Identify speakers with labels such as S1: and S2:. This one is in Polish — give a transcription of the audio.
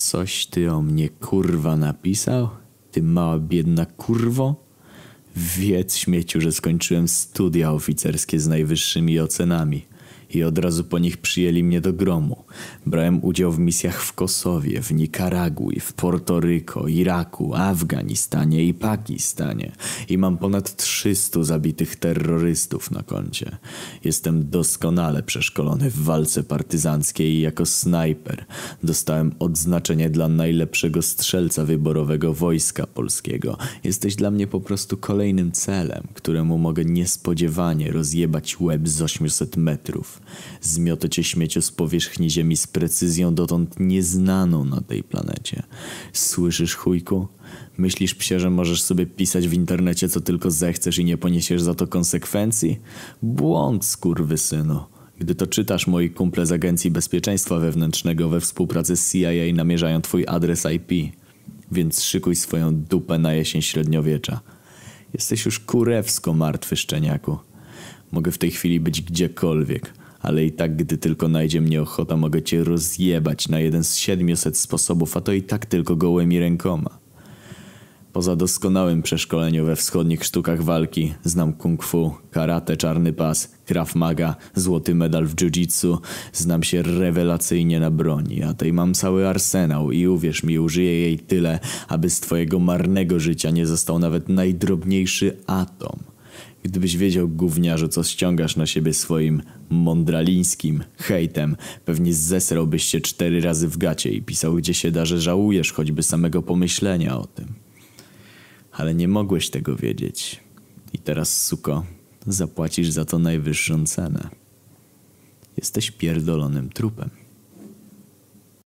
S1: Coś ty o mnie kurwa napisał? Ty mała biedna kurwo? Wiedz śmieciu, że skończyłem studia oficerskie z najwyższymi ocenami i od razu po nich przyjęli mnie do gromu. Brałem udział w misjach w Kosowie, w Nikaragui, w Portoryko, Iraku, Afganistanie i Pakistanie i mam ponad 300 zabitych terrorystów na koncie. Jestem doskonale przeszkolony w walce partyzanckiej jako snajper dostałem odznaczenie dla najlepszego strzelca wyborowego Wojska Polskiego. Jesteś dla mnie po prostu kolejnym celem, któremu mogę niespodziewanie rozjebać łeb z 800 metrów. Zmiotę cię śmieciu z powierzchni ziemi z precyzją dotąd nieznaną na tej planecie. Słyszysz, chujku? Myślisz, psie, że możesz sobie pisać w internecie co tylko zechcesz i nie poniesiesz za to konsekwencji? Błąd, skurwysynu. Gdy to czytasz, moi kumple z Agencji Bezpieczeństwa Wewnętrznego we współpracy z CIA namierzają twój adres IP. Więc szykuj swoją dupę na jesień średniowiecza. Jesteś już kurewsko martwy, szczeniaku. Mogę w tej chwili być gdziekolwiek, ale i tak, gdy tylko najdzie mnie ochota, mogę cię rozjebać na jeden z siedmiuset sposobów, a to i tak tylko gołymi rękoma. Poza doskonałym przeszkoleniem we wschodnich sztukach walki, znam kung fu, karate, czarny pas, krav maga, złoty medal w jiu-jitsu, znam się rewelacyjnie na broni, a tej mam cały arsenał i uwierz mi, użyję jej tyle, aby z twojego marnego życia nie został nawet najdrobniejszy atom. Gdybyś wiedział, gówniarzu, co ściągasz na siebie swoim mądralińskim hejtem, pewnie zesrałbyś się cztery razy w gacie i pisał gdzie się da, że żałujesz choćby samego pomyślenia o tym. Ale nie mogłeś tego wiedzieć. I teraz, suko, zapłacisz za to najwyższą cenę. Jesteś pierdolonym trupem.